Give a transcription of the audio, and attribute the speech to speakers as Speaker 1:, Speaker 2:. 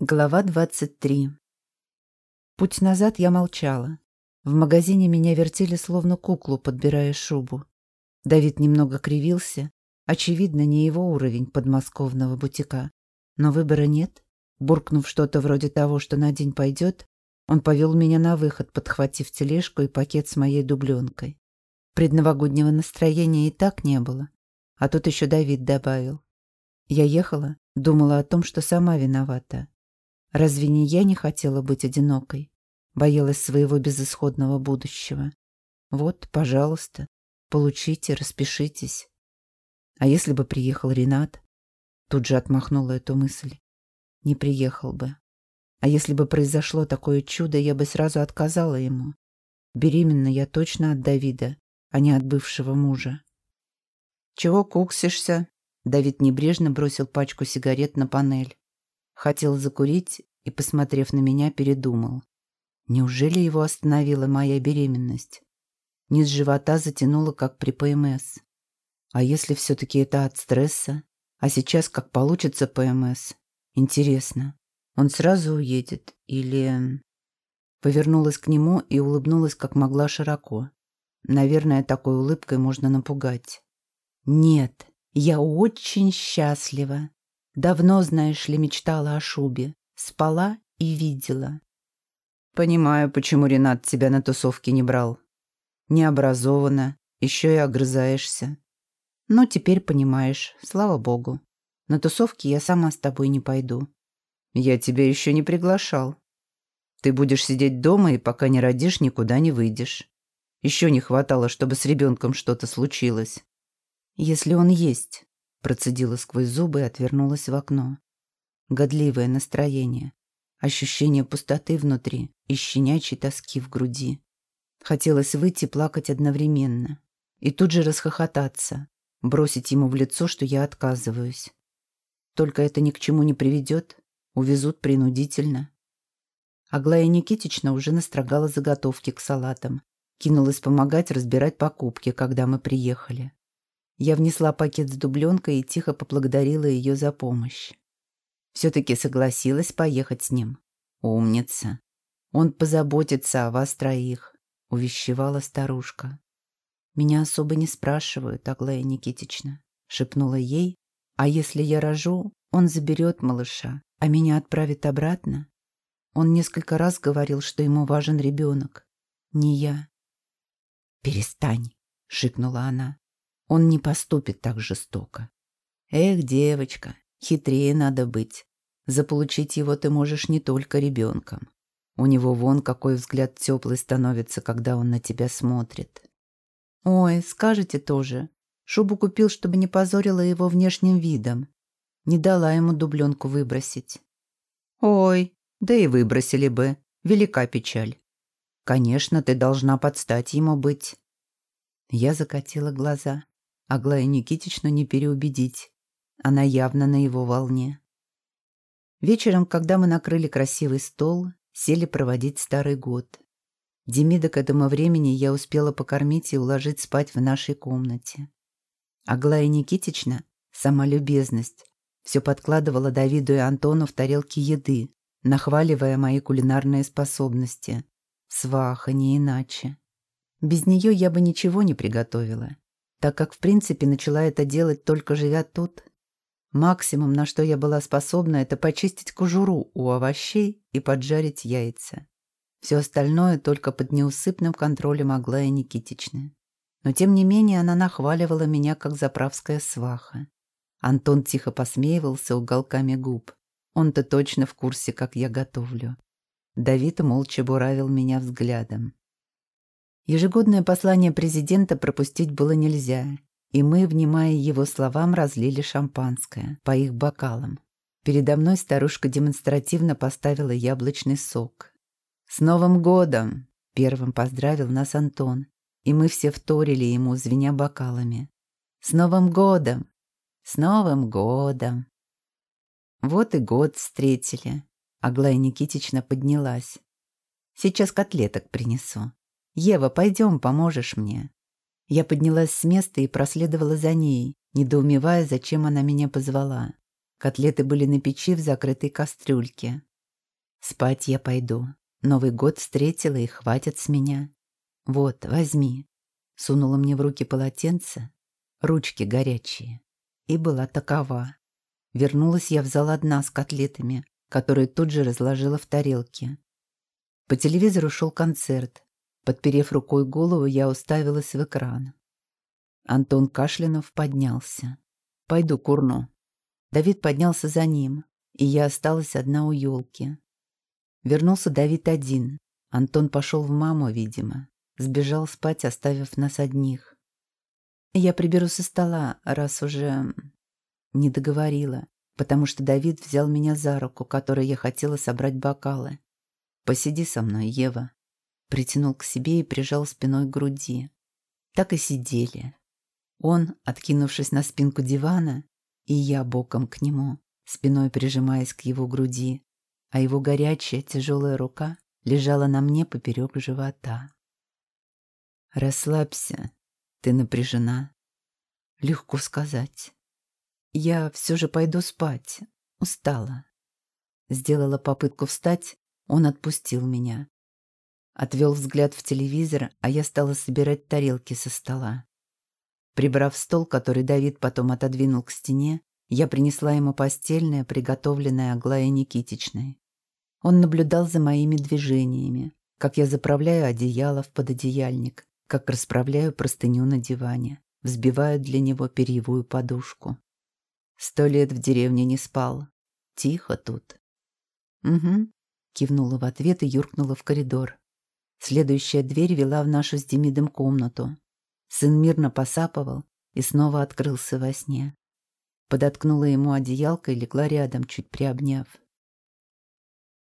Speaker 1: Глава 23. Путь назад я молчала. В магазине меня вертели словно куклу, подбирая шубу. Давид немного кривился. Очевидно, не его уровень подмосковного бутика. Но выбора нет. Буркнув что-то вроде того, что на день пойдет, он повел меня на выход, подхватив тележку и пакет с моей дубленкой. Предновогоднего настроения и так не было. А тут еще Давид добавил. Я ехала, думала о том, что сама виновата. Разве не я не хотела быть одинокой? Боялась своего безысходного будущего. Вот, пожалуйста, получите, распишитесь. А если бы приехал Ренат? Тут же отмахнула эту мысль. Не приехал бы. А если бы произошло такое чудо, я бы сразу отказала ему. Беременна я точно от Давида, а не от бывшего мужа. «Чего куксишься?» Давид небрежно бросил пачку сигарет на панель. Хотел закурить и, посмотрев на меня, передумал. Неужели его остановила моя беременность? Низ живота затянуло, как при ПМС. А если все-таки это от стресса? А сейчас как получится ПМС? Интересно, он сразу уедет или... Повернулась к нему и улыбнулась как могла широко. Наверное, такой улыбкой можно напугать. «Нет, я очень счастлива. Давно, знаешь ли, мечтала о шубе. Спала и видела. Понимаю, почему Ренат тебя на тусовке не брал. Необразованно, еще и огрызаешься. Но теперь понимаешь, слава богу. На тусовки я сама с тобой не пойду. Я тебя еще не приглашал. Ты будешь сидеть дома и пока не родишь, никуда не выйдешь. Еще не хватало, чтобы с ребенком что-то случилось. Если он есть, Процедила сквозь зубы и отвернулась в окно. Годливое настроение. Ощущение пустоты внутри и щенячьей тоски в груди. Хотелось выйти плакать одновременно. И тут же расхохотаться. Бросить ему в лицо, что я отказываюсь. Только это ни к чему не приведет. Увезут принудительно. Аглая Никитична уже настрогала заготовки к салатам. Кинулась помогать разбирать покупки, когда мы приехали. Я внесла пакет с дубленкой и тихо поблагодарила ее за помощь. Все-таки согласилась поехать с ним. Умница. Он позаботится о вас троих, увещевала старушка. Меня особо не спрашивают, Аглая Никитична, шепнула ей. А если я рожу, он заберет малыша, а меня отправит обратно. Он несколько раз говорил, что ему важен ребенок, не я. «Перестань», — шикнула она. Он не поступит так жестоко. Эх, девочка, хитрее надо быть. Заполучить его ты можешь не только ребенком. У него вон какой взгляд теплый становится, когда он на тебя смотрит. Ой, скажете тоже. Шубу купил, чтобы не позорила его внешним видом. Не дала ему дубленку выбросить. Ой, да и выбросили бы. Велика печаль. Конечно, ты должна подстать ему быть. Я закатила глаза. Аглая Никитичну не переубедить. Она явно на его волне. Вечером, когда мы накрыли красивый стол, сели проводить старый год. Демида к этому времени я успела покормить и уложить спать в нашей комнате. Аглая Никитична, сама любезность, все подкладывала Давиду и Антону в тарелки еды, нахваливая мои кулинарные способности. Сваха, не иначе. Без нее я бы ничего не приготовила так как в принципе начала это делать только живя тут. Максимум, на что я была способна, это почистить кожуру у овощей и поджарить яйца. Все остальное только под неусыпным контролем Аглая Никитичны. Но тем не менее она нахваливала меня как заправская сваха. Антон тихо посмеивался уголками губ. Он-то точно в курсе, как я готовлю. Давид молча буравил меня взглядом. Ежегодное послание президента пропустить было нельзя, и мы, внимая его словам, разлили шампанское по их бокалам. Передо мной старушка демонстративно поставила яблочный сок. «С Новым годом!» — первым поздравил нас Антон, и мы все вторили ему, звеня бокалами. «С Новым годом! С Новым годом!» Вот и год встретили. Аглая Никитична поднялась. «Сейчас котлеток принесу». «Ева, пойдем, поможешь мне». Я поднялась с места и проследовала за ней, недоумевая, зачем она меня позвала. Котлеты были на печи в закрытой кастрюльке. Спать я пойду. Новый год встретила и хватит с меня. Вот, возьми. Сунула мне в руки полотенце, ручки горячие. И была такова. Вернулась я в зал одна с котлетами, которые тут же разложила в тарелке. По телевизору шел концерт. Подперев рукой голову, я уставилась в экран. Антон Кашлянов поднялся. «Пойду курну». Давид поднялся за ним, и я осталась одна у елки. Вернулся Давид один. Антон пошел в маму, видимо. Сбежал спать, оставив нас одних. Я приберу со стола, раз уже... Не договорила, потому что Давид взял меня за руку, которой я хотела собрать бокалы. «Посиди со мной, Ева». Притянул к себе и прижал спиной к груди. Так и сидели. Он, откинувшись на спинку дивана, и я боком к нему, спиной прижимаясь к его груди, а его горячая тяжелая рука лежала на мне поперек живота. «Расслабься, ты напряжена». Легко сказать. Я все же пойду спать. Устала. Сделала попытку встать, он отпустил меня. Отвел взгляд в телевизор, а я стала собирать тарелки со стола. Прибрав стол, который Давид потом отодвинул к стене, я принесла ему постельное, приготовленное Аглая Никитичной. Он наблюдал за моими движениями, как я заправляю одеяло в пододеяльник, как расправляю простыню на диване, взбиваю для него перьевую подушку. Сто лет в деревне не спал. Тихо тут. Угу. Кивнула в ответ и юркнула в коридор. Следующая дверь вела в нашу с Демидом комнату. Сын мирно посапывал и снова открылся во сне. Подоткнула ему одеялко и легла рядом, чуть приобняв.